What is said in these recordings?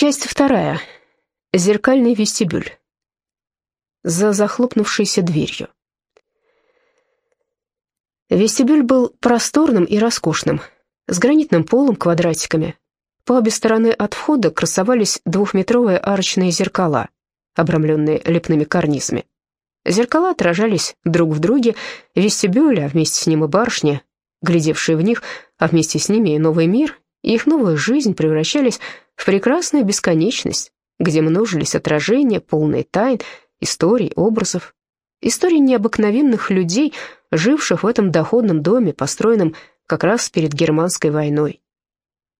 Часть вторая. Зеркальный вестибюль. За захлопнувшейся дверью. Вестибюль был просторным и роскошным, с гранитным полом, квадратиками. По обе стороны от входа красовались двухметровые арочные зеркала, обрамленные лепными карнизами. Зеркала отражались друг в друге, вестибюль, а вместе с ним и барышни, глядевшие в них, а вместе с ними и новый мир, их новая жизнь превращались в прекрасную бесконечность, где множились отражения, полные тайн, историй, образов. Истории необыкновенных людей, живших в этом доходном доме, построенном как раз перед германской войной.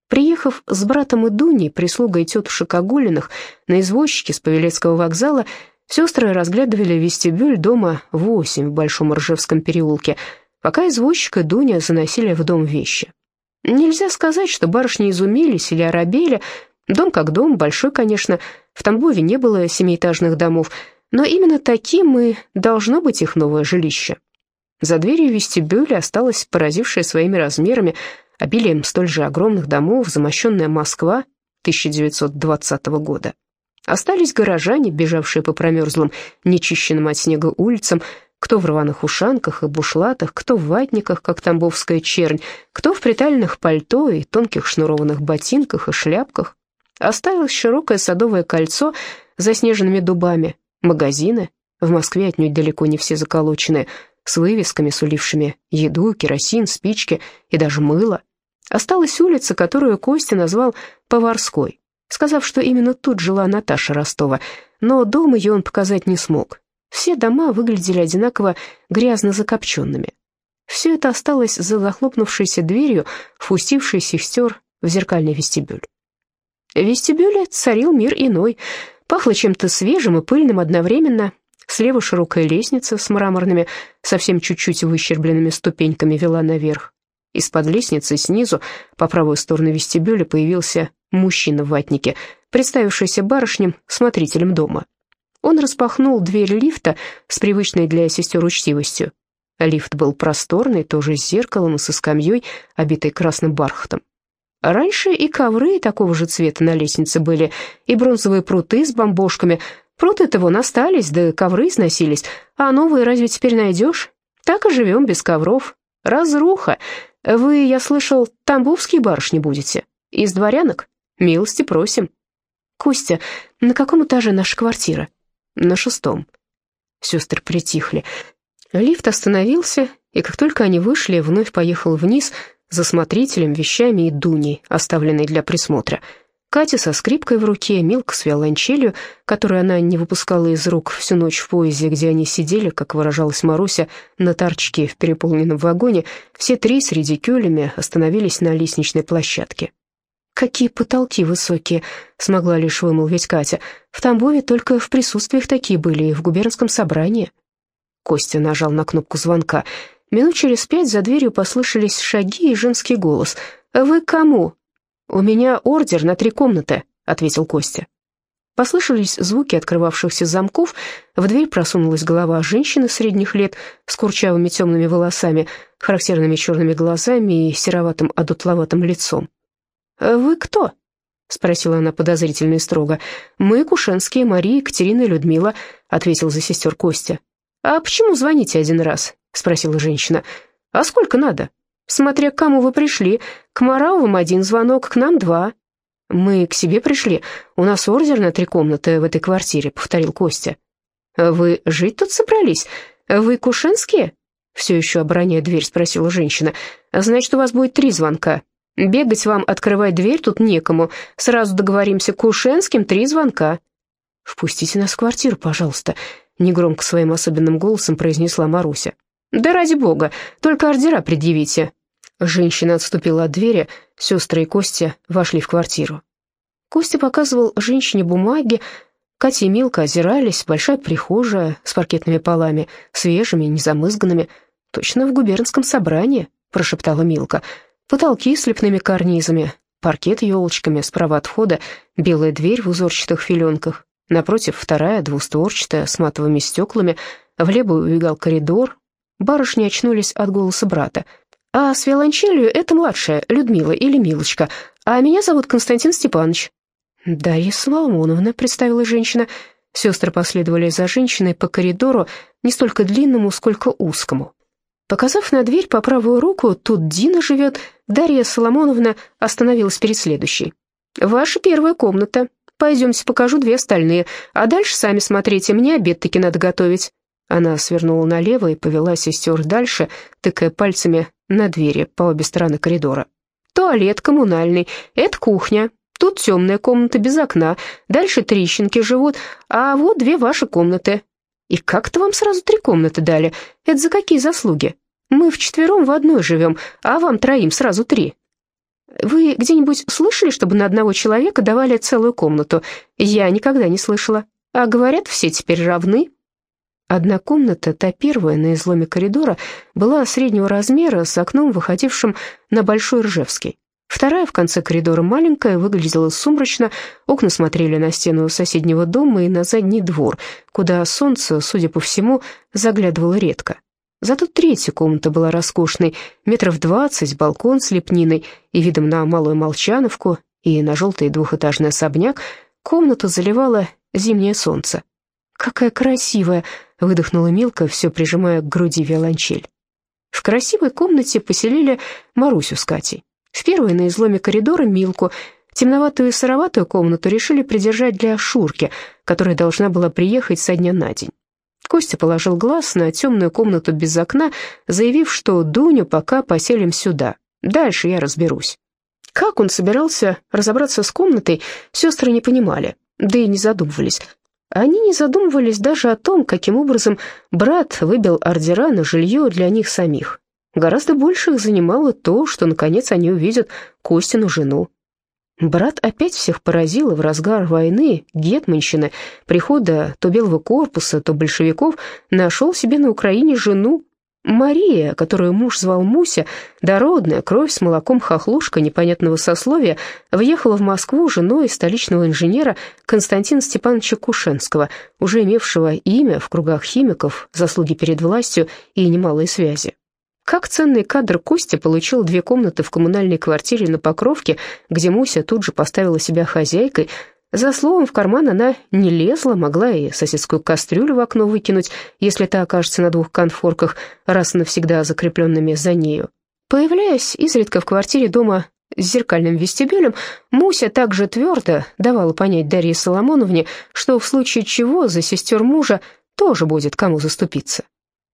Приехав с братом и Дуней, прислугой тетушек Агулиных, на извозчике с Павелецкого вокзала, сестры разглядывали вестибюль дома 8 в Большом Ржевском переулке, пока извозчик и Дуня заносили в дом вещи. Нельзя сказать, что барышни изумились или оробели. Дом как дом, большой, конечно. В Тамбове не было семиэтажных домов, но именно таким и должно быть их новое жилище. За дверью вестибюля осталась поразившая своими размерами, обилием столь же огромных домов, замощенная Москва 1920 года. Остались горожане, бежавшие по промерзлым, нечищенным от снега улицам, кто в рваных ушанках и бушлатах, кто в ватниках, как тамбовская чернь, кто в притальных пальто и тонких шнурованных ботинках и шляпках. Оставилось широкое садовое кольцо с заснеженными дубами, магазины, в Москве отнюдь далеко не все заколоченные, с вывесками, сулившими еду, керосин, спички и даже мыло. Осталась улица, которую Костя назвал Поварской, сказав, что именно тут жила Наташа Ростова, но дом ее он показать не смог, все дома выглядели одинаково грязно закопченными. Все это осталось за захлопнувшейся дверью, впустившей сестер в зеркальный вестибюль. В вестибюле царил мир иной. Пахло чем-то свежим и пыльным одновременно. Слева широкая лестница с мраморными, совсем чуть-чуть выщербленными ступеньками вела наверх. Из-под лестницы снизу, по правой стороне вестибюля, появился мужчина в ватнике, представившийся барышням смотрителем дома. Он распахнул дверь лифта с привычной для сестер учтивостью. Лифт был просторный, тоже с зеркалом и со скамьей, обитой красным бархатом. Раньше и ковры такого же цвета на лестнице были, и бронзовые пруты с бомбошками. Пруты-то вон остались, да ковры износились, а новые разве теперь найдешь? Так и живем без ковров. Разруха. Вы, я слышал, тамбовские барышни будете? Из дворянок? Милости просим. Костя, на каком этаже наша квартира? На шестом. Сестры притихли. Лифт остановился, и как только они вышли, вновь поехал вниз за смотрителем, вещами и Дуней, оставленной для присмотра. Катя со скрипкой в руке, Милка с виолончелью, которую она не выпускала из рук всю ночь в поезде, где они сидели, как выражалась Маруся, на торчке в переполненном вагоне, все три с редикюлями остановились на лестничной площадке. «Какие потолки высокие!» — смогла лишь вымолвить Катя. «В Тамбове только в присутствиях такие были, и в губернском собрании». Костя нажал на кнопку звонка. Минут через пять за дверью послышались шаги и женский голос. «Вы кому?» «У меня ордер на три комнаты», — ответил Костя. Послышались звуки открывавшихся замков, в дверь просунулась голова женщины средних лет с курчавыми темными волосами, характерными черными глазами и сероватым одутловатым лицом. «Э, «Вы кто?» — спросила она подозрительно и строго. «Мы Кушенские, Мария, Екатерина и Людмила», — ответил за сестер Костя. «А почему звоните один раз?» — спросила женщина. «А сколько надо?» «Смотря к кому вы пришли. К Марауовым один звонок, к нам два». «Мы к себе пришли. У нас ордер на три комнаты в этой квартире», — повторил Костя. «Вы жить тут собрались? Вы Кушенские?» Все еще обороняя дверь, спросила женщина. «Значит, у вас будет три звонка. Бегать вам открывать дверь тут некому. Сразу договоримся к Ушенским, три звонка». «Впустите нас в квартиру, пожалуйста», — негромко своим особенным голосом произнесла Маруся. «Да ради бога, только ордера предъявите». Женщина отступила от двери, сестры и Костя вошли в квартиру. Костя показывал женщине бумаги, Катя и Милка озирались, большая прихожая с паркетными полами, свежими, незамызганными. «Точно в губернском собрании», — прошептала Милка. Потолки с лепными карнизами, паркет елочками, справа от входа белая дверь в узорчатых филенках, напротив вторая двустворчатая с матовыми стеклами, влево убегал коридор. Барышни очнулись от голоса брата. «А с виолончелью это младшая, Людмила или Милочка, а меня зовут Константин Степанович». «Дарья Соломоновна», — представила женщина. Сестры последовали за женщиной по коридору, не столько длинному, сколько узкому. Показав на дверь по правую руку, тут Дина живет, Дарья Соломоновна остановилась перед следующей. «Ваша первая комната. Пойдемте, покажу две остальные, а дальше сами смотрите, мне обед таки надо готовить». Она свернула налево и повела сестер дальше, тыкая пальцами на двери по обе стороны коридора. «Туалет коммунальный, это кухня, тут темная комната без окна, дальше трещинки живут, а вот две ваши комнаты. И как-то вам сразу три комнаты дали. Это за какие заслуги? Мы вчетвером в одной живем, а вам троим сразу три. Вы где-нибудь слышали, чтобы на одного человека давали целую комнату? Я никогда не слышала. А говорят, все теперь равны. Одна комната, та первая на изломе коридора, была среднего размера с окном, выходившим на Большой Ржевский. Вторая в конце коридора маленькая, выглядела сумрачно, окна смотрели на стену соседнего дома и на задний двор, куда солнце, судя по всему, заглядывало редко. Зато третья комната была роскошной, метров двадцать, балкон с лепниной и видом на Малую Молчановку и на желтый двухэтажный особняк, комнату заливало зимнее солнце. «Какая красивая!» — выдохнула Милка, все прижимая к груди виолончель. В красивой комнате поселили Марусю с Катей. В первой на изломе коридора Милку, темноватую и сыроватую комнату решили придержать для Шурки, которая должна была приехать со дня на день. Костя положил глаз на темную комнату без окна, заявив, что Дуню пока поселим сюда. Дальше я разберусь. Как он собирался разобраться с комнатой, сестры не понимали, да и не задумывались. Они не задумывались даже о том, каким образом брат выбил ордера на жилье для них самих. Гораздо больше их занимало то, что, наконец, они увидят Костину жену. Брат опять всех поразил, в разгар войны, гетманщины, прихода то белого корпуса, то большевиков, нашел себе на Украине жену. Мария, которую муж звал Муся, дородная, кровь с молоком хохлушка непонятного сословия, въехала в Москву женой столичного инженера Константина Степановича Кушенского, уже имевшего имя в кругах химиков, заслуги перед властью и немалые связи. Как ценный кадр Костя получил две комнаты в коммунальной квартире на Покровке, где Муся тут же поставила себя хозяйкой. За словом в карман она не лезла, могла и соседскую кастрюлю в окно выкинуть, если та окажется на двух конфорках, раз и навсегда закрепленными за нею. Появляясь изредка в квартире дома с зеркальным вестибюлем, Муся также твердо давала понять Дарье Соломоновне, что в случае чего за сестер мужа тоже будет кому заступиться.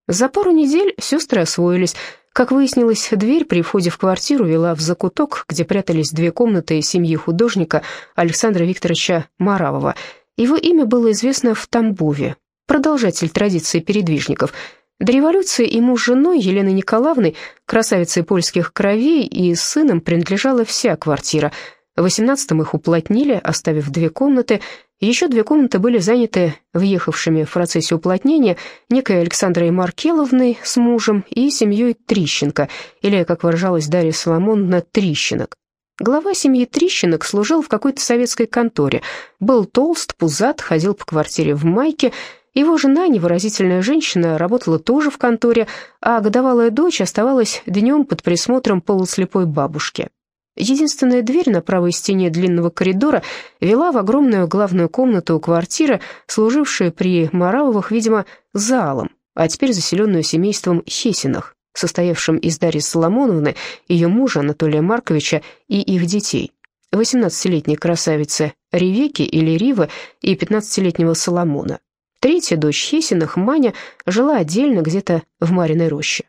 За пару недель сестры освоились. Как выяснилось, дверь при входе в квартиру вела в закуток, где прятались две комнаты семьи художника Александра Викторовича Маравова. Его имя было известно в Тамбове, продолжатель традиции передвижников. До революции ему с женой Еленой Николаевной, красавицей польских кровей, и сыном принадлежала вся квартира. В 18-м их уплотнили, оставив две комнаты, еще две комнаты были заняты въехавшими в процессе уплотнения некой Александрой Маркеловной с мужем и семьей Трищенко, или, как выражалась Дарья Соломоновна, Трищенок. Глава семьи Трищенок служил в какой-то советской конторе, был толст, пузат, ходил по квартире в майке, его жена, невыразительная женщина, работала тоже в конторе, а годовалая дочь оставалась днем под присмотром полуслепой бабушки. Единственная дверь на правой стене длинного коридора вела в огромную главную комнату квартиры, служившую при Маравовых, видимо, залом, а теперь заселенную семейством Хесиных, состоявшим из Дарьи Соломоновны, ее мужа Анатолия Марковича и их детей. 18-летней красавицы Ревеки или Ривы и 15-летнего Соломона. Третья дочь Хесиных, Маня, жила отдельно где-то в Мариной роще.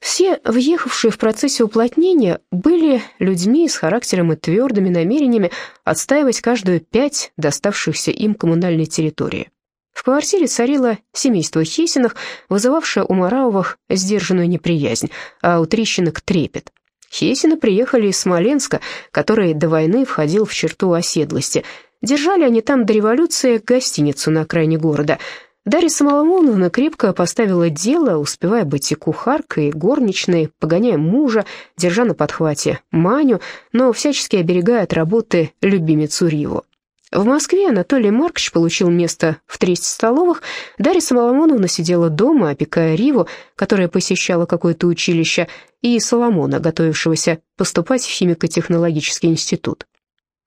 Все въехавшие в процессе уплотнения были людьми с характером и твердыми намерениями отстаивать каждую пять доставшихся им коммунальной территории. В квартире царило семейство Хесиных, вызывавшее у Мараовых сдержанную неприязнь, а у Трещинок трепет. Хесины приехали из Смоленска, который до войны входил в черту оседлости. Держали они там до революции гостиницу на окраине города – Дарья Соломоновна крепко поставила дело, успевая быть и кухаркой, и горничной, погоняя мужа, держа на подхвате Маню, но всячески оберегая от работы любимицу Риву. В Москве Анатолий Маркович получил место в тресте столовых, Дарья Соломоновна сидела дома, опекая Риву, которая посещала какое-то училище, и Соломона, готовившегося поступать в химико-технологический институт.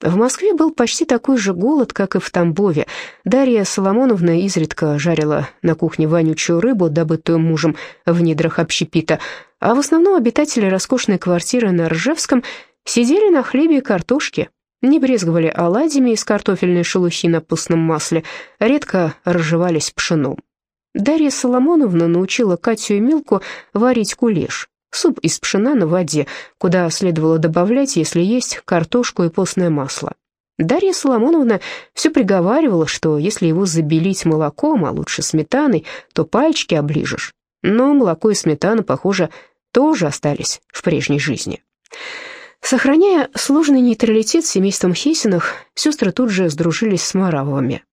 В Москве был почти такой же голод, как и в Тамбове. Дарья Соломоновна изредка жарила на кухне вонючую рыбу, добытую мужем в недрах общепита, а в основном обитатели роскошной квартиры на Ржевском сидели на хлебе и картошке, не брезговали оладьями из картофельной шелухи на постном масле, редко разжевались пшеном. Дарья Соломоновна научила Катю и Милку варить кулеш, суп из пшена на воде, куда следовало добавлять, если есть, картошку и постное масло. Дарья Соломоновна все приговаривала, что если его забелить молоком, а лучше сметаной, то пальчики оближешь. Но молоко и сметана, похоже, тоже остались в прежней жизни. Сохраняя сложный нейтралитет с семейством Хесиных, сестры тут же сдружились с Маравовыми.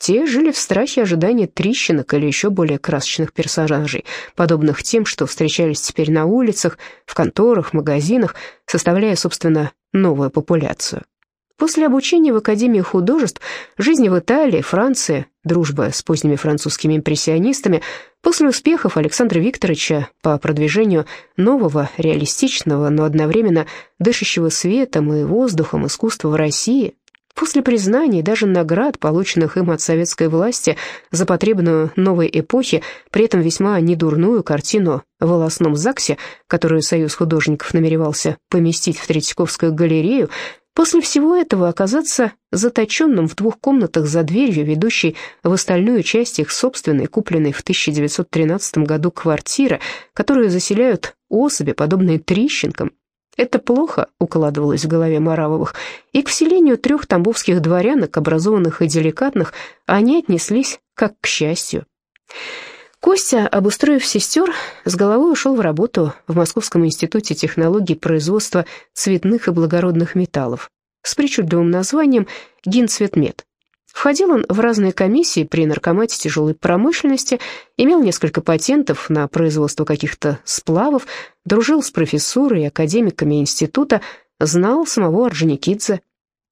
Те жили в страхе ожидания трещинок или еще более красочных персонажей, подобных тем, что встречались теперь на улицах, в конторах, магазинах, составляя, собственно, новую популяцию. После обучения в Академии художеств, жизни в Италии, Франции, дружба с поздними французскими импрессионистами, после успехов Александра Викторовича по продвижению нового, реалистичного, но одновременно дышащего светом и воздухом искусства в России, После признаний даже наград, полученных им от советской власти за потребную новой эпохи, при этом весьма недурную картину в волосном ЗАГСе, которую Союз художников намеревался поместить в Третьяковскую галерею, после всего этого оказаться заточенным в двух комнатах за дверью, ведущей в остальную часть их собственной, купленной в 1913 году квартиры, которую заселяют особи, подобные трещинкам, это плохо укладывалось в голове Маравовых, и к вселению трех тамбовских дворянок, образованных и деликатных, они отнеслись как к счастью. Костя, обустроив сестер, с головой ушел в работу в Московском институте технологий производства цветных и благородных металлов с причудливым названием «Гинцветмет». Входил он в разные комиссии при наркомате тяжелой промышленности, имел несколько патентов на производство каких-то сплавов, дружил с профессурой и академиками института, знал самого Орджоникидзе.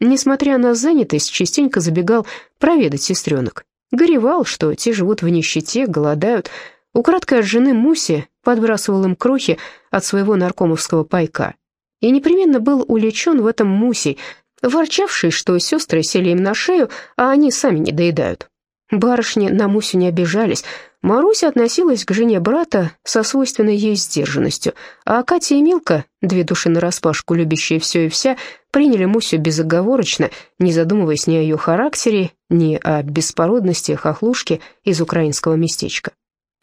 Несмотря на занятость, частенько забегал проведать сестренок. Горевал, что те живут в нищете, голодают. Украдкой от жены Муси подбрасывал им крохи от своего наркомовского пайка. И непременно был увлечен в этом Мусей, ворчавший, что сестры сели им на шею, а они сами не доедают. Барышни на Мусю не обижались. Маруся относилась к жене брата со свойственной ей сдержанностью, а Катя и Милка, две души нараспашку, любящие все и вся, приняли Мусю безоговорочно, не задумываясь ни о ее характере, ни о беспородности хохлушки из украинского местечка.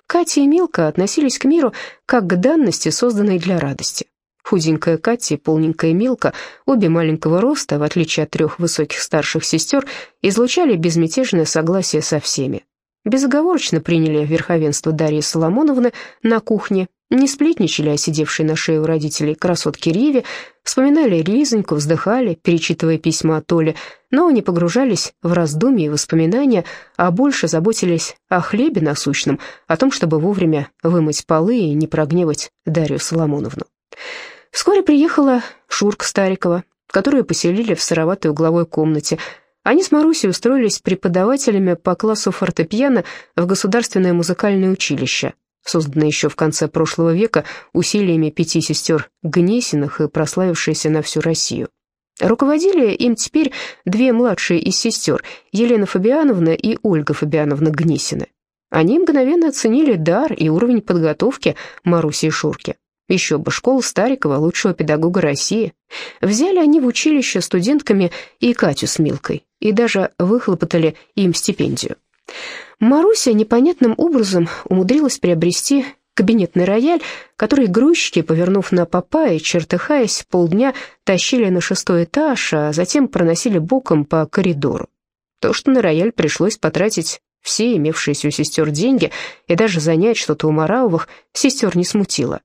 Катя и Милка относились к миру как к данности, созданной для радости. Худенькая Катя и полненькая Милка, обе маленького роста, в отличие от трех высоких старших сестер, излучали безмятежное согласие со всеми. Безоговорочно приняли верховенство Дарьи Соломоновны на кухне, не сплетничали о сидевшей на шее у родителей красотке Риве, вспоминали Лизоньку, вздыхали, перечитывая письма от Оли, но не погружались в раздумья и воспоминания, а больше заботились о хлебе насущном, о том, чтобы вовремя вымыть полы и не прогневать Дарью Соломоновну. Вскоре приехала Шурка Старикова, которую поселили в сыроватой угловой комнате. Они с Марусей устроились преподавателями по классу фортепиано в Государственное музыкальное училище, созданное еще в конце прошлого века усилиями пяти сестер Гнесиных и прославившееся на всю Россию. Руководили им теперь две младшие из сестер, Елена Фабиановна и Ольга Фабиановна Гнесины. Они мгновенно оценили дар и уровень подготовки Маруси и Шурки. Еще бы, школа Старикова, лучшего педагога России. Взяли они в училище студентками и Катю с Милкой, и даже выхлопотали им стипендию. Маруся непонятным образом умудрилась приобрести кабинетный рояль, который грузчики, повернув на попа и чертыхаясь, полдня тащили на шестой этаж, а затем проносили боком по коридору. То, что на рояль пришлось потратить все имевшиеся у сестер деньги и даже занять что-то у Мараовых, сестер не смутило.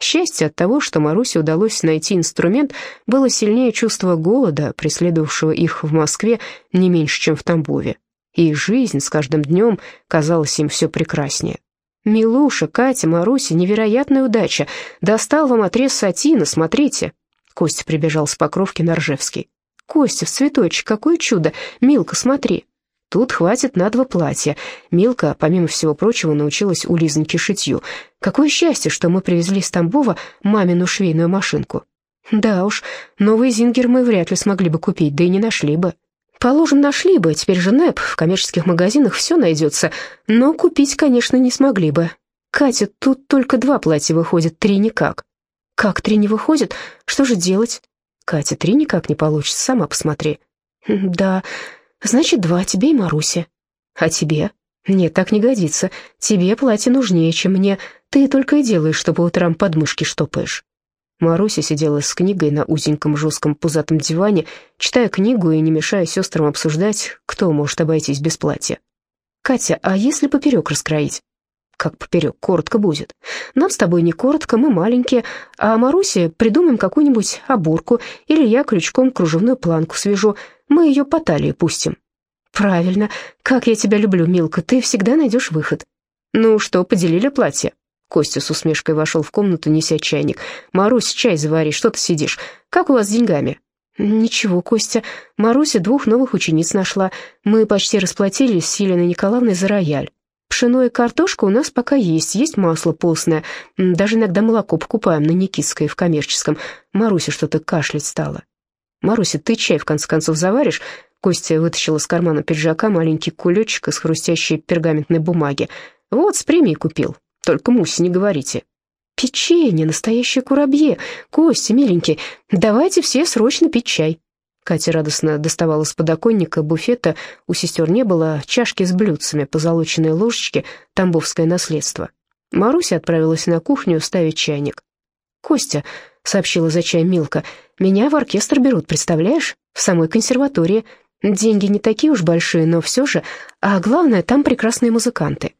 Счастье от того, что Марусе удалось найти инструмент, было сильнее чувства голода, преследовавшего их в Москве не меньше, чем в Тамбове. И жизнь с каждым днем казалась им все прекраснее. «Милуша, Катя, Маруся, невероятная удача! Достал вам отрез сатина, смотрите!» Костя прибежал с покровки на Ржевский. «Костя, в цветочек, какое чудо! Милка, смотри!» Тут хватит на два платья. Милка, помимо всего прочего, научилась у Лизоньки шитью. Какое счастье, что мы привезли из Тамбова мамину швейную машинку. Да уж, новый зингер мы вряд ли смогли бы купить, да и не нашли бы. Положим, нашли бы, теперь же НЭП, в коммерческих магазинах все найдется, но купить, конечно, не смогли бы. Катя, тут только два платья выходят, три никак. Как три не выходят? Что же делать? Катя, три никак не получится, сама посмотри. Да, значит, два, тебе и Марусе. А тебе? Нет, так не годится. Тебе платье нужнее, чем мне. Ты только и делаешь, что по утрам подмышки штопаешь. Маруся сидела с книгой на узеньком жестком пузатом диване, читая книгу и не мешая сестрам обсуждать, кто может обойтись без платья. «Катя, а если поперек раскроить?» «Как поперек? Коротко будет. Нам с тобой не коротко, мы маленькие, а Марусе придумаем какую-нибудь оборку, или я крючком кружевную планку свяжу, мы ее по талии пустим». «Правильно. Как я тебя люблю, Милка, ты всегда найдешь выход». «Ну что, поделили платье?» Костя с усмешкой вошел в комнату, неся чайник. «Марусь, чай завари, что ты сидишь? Как у вас с деньгами?» «Ничего, Костя. Маруся двух новых учениц нашла. Мы почти расплатились с Еленой Николаевной за рояль. Пшено и картошка у нас пока есть, есть масло постное. Даже иногда молоко покупаем на Никитской в коммерческом. Маруся что-то кашлять стала». «Маруся, ты чай в конце концов заваришь?» Костя вытащил из кармана пиджака маленький кулечек из хрустящей пергаментной бумаги. «Вот, с премией купил. Только Мусе не говорите». «Печенье, настоящее курабье. Костя, миленький, давайте все срочно пить чай». Катя радостно доставала с подоконника буфета, у сестер не было, чашки с блюдцами, позолоченные ложечки, тамбовское наследство. Маруся отправилась на кухню ставить чайник. «Костя», — сообщила за чаем Милка, — «меня в оркестр берут, представляешь? В самой консерватории. Деньги не такие уж большие, но все же. А главное, там прекрасные музыканты».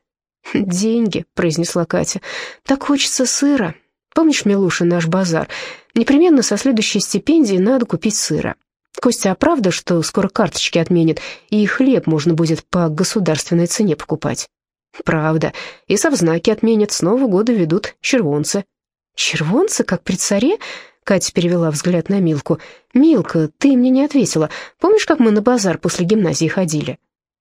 «Деньги», — произнесла Катя. «Так хочется сыра. Помнишь, Милуша, наш базар? Непременно со следующей стипендии надо купить сыра. Костя, а правда, что скоро карточки отменят, и хлеб можно будет по государственной цене покупать?» «Правда. И совзнаки отменят, с Нового года ведут червонцы». «Червонцы, как при царе?» Катя перевела взгляд на Милку. «Милка, ты мне не ответила. Помнишь, как мы на базар после гимназии ходили?»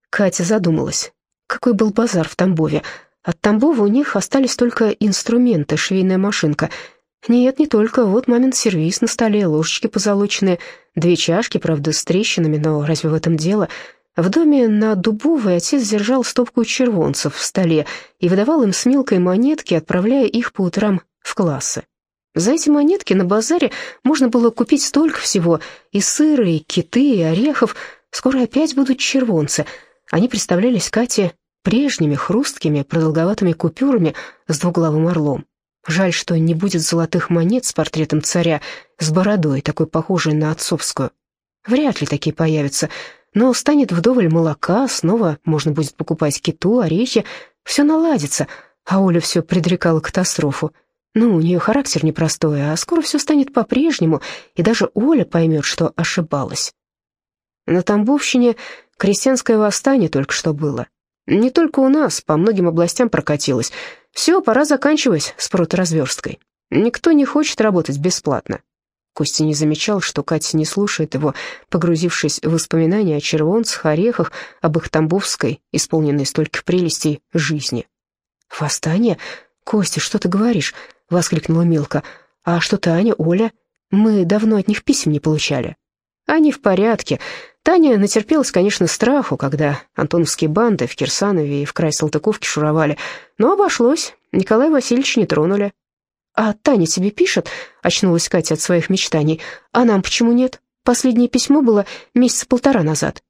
Катя задумалась. Какой был базар в Тамбове? От Тамбова у них остались только инструменты, швейная машинка. Нет, не только. Вот мамин сервиз на столе, ложечки позолоченные, две чашки, правда, с трещинами, но разве в этом дело? В доме на Дубовой отец держал стопку червонцев в столе и выдавал им с мелкой монетки, отправляя их по утрам в классы. За эти монетки на базаре можно было купить столько всего, и сыра, и киты, и орехов. Скоро опять будут червонцы. Они представлялись Кате прежними хрусткими продолговатыми купюрами с двуглавым орлом. Жаль, что не будет золотых монет с портретом царя, с бородой, такой похожей на отцовскую. Вряд ли такие появятся, но станет вдоволь молока, снова можно будет покупать киту, орехи, все наладится, а Оля все предрекала катастрофу. Ну, у нее характер непростой, а скоро все станет по-прежнему, и даже Оля поймет, что ошибалась. На Тамбовщине крестьянское восстание только что было. Не только у нас, по многим областям прокатилось. Все, пора заканчивать с проторазверсткой. Никто не хочет работать бесплатно. Костя не замечал, что Катя не слушает его, погрузившись в воспоминания о червонцах, орехах, об их тамбовской, исполненной стольких прелестей, жизни. «Восстание? Костя, что ты говоришь?» — воскликнула Милка. «А что ты, Аня, Оля? Мы давно от них писем не получали». «Они в порядке. Таня натерпелась, конечно, страху, когда антоновские банды в Кирсанове и в край Салтыковки шуровали, но обошлось, Николай Васильевич не тронули. «А Таня тебе пишет?» — очнулась Катя от своих мечтаний. «А нам почему нет? Последнее письмо было месяца полтора назад».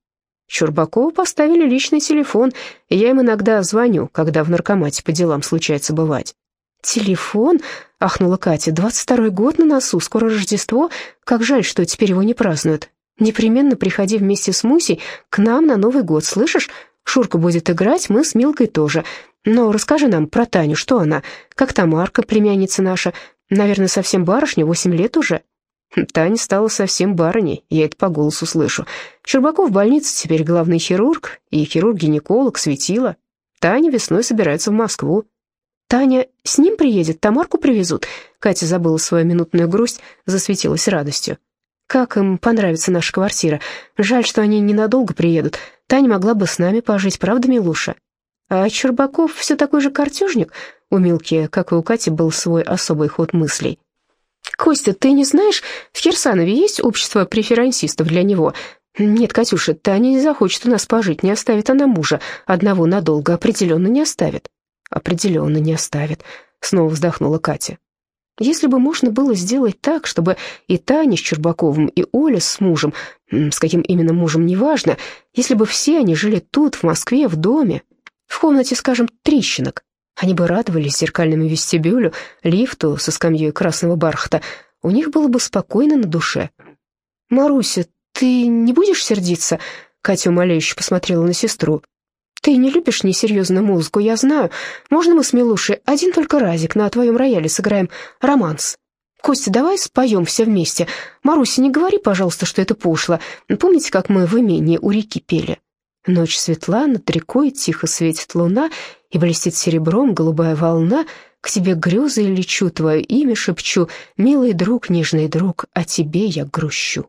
Чурбакову поставили личный телефон, я им иногда звоню, когда в наркомате по делам случается бывать. «Телефон?» — ахнула Катя. «Двадцать второй год на носу, скоро Рождество. Как жаль, что теперь его не празднуют. Непременно приходи вместе с Мусей к нам на Новый год, слышишь? Шурка будет играть, мы с Милкой тоже. Но расскажи нам про Таню, что она? Как Тамарка, племянница наша? Наверное, совсем барышня, восемь лет уже». Таня стала совсем барыней, я это по голосу слышу. Щербаков в больнице теперь главный хирург, и хирург-гинеколог светила. Таня весной собирается в Москву. Таня с ним приедет, Тамарку привезут. Катя забыла свою минутную грусть, засветилась радостью. Как им понравится наша квартира. Жаль, что они ненадолго приедут. Таня могла бы с нами пожить, правда, Милуша? А Чербаков все такой же картежник? У Милки, как и у Кати, был свой особый ход мыслей. Костя, ты не знаешь, в Херсанове есть общество преферансистов для него? Нет, Катюша, Таня не захочет у нас пожить, не оставит она мужа. Одного надолго определенно не оставит. Определенно не оставит, снова вздохнула Катя. Если бы можно было сделать так, чтобы и Таня с Чербаковым, и Оля с мужем, с каким именно мужем, неважно, если бы все они жили тут, в Москве, в доме, в комнате, скажем, трещинок, они бы радовались зеркальному вестибюлю, лифту со скамьей красного бархата, у них было бы спокойно на душе. «Маруся, ты не будешь сердиться?» Катя умоляюще посмотрела на сестру. «Ты не любишь несерьезную музыку, я знаю. Можно мы с Милушей один только разик на твоем рояле сыграем романс? Костя, давай споем все вместе. Маруся, не говори, пожалуйста, что это пошло. Помните, как мы в имении у реки пели? Ночь светла, над рекой тихо светит луна, и блестит серебром голубая волна. К тебе грезы лечу, твое имя шепчу, милый друг, нежный друг, о тебе я грущу.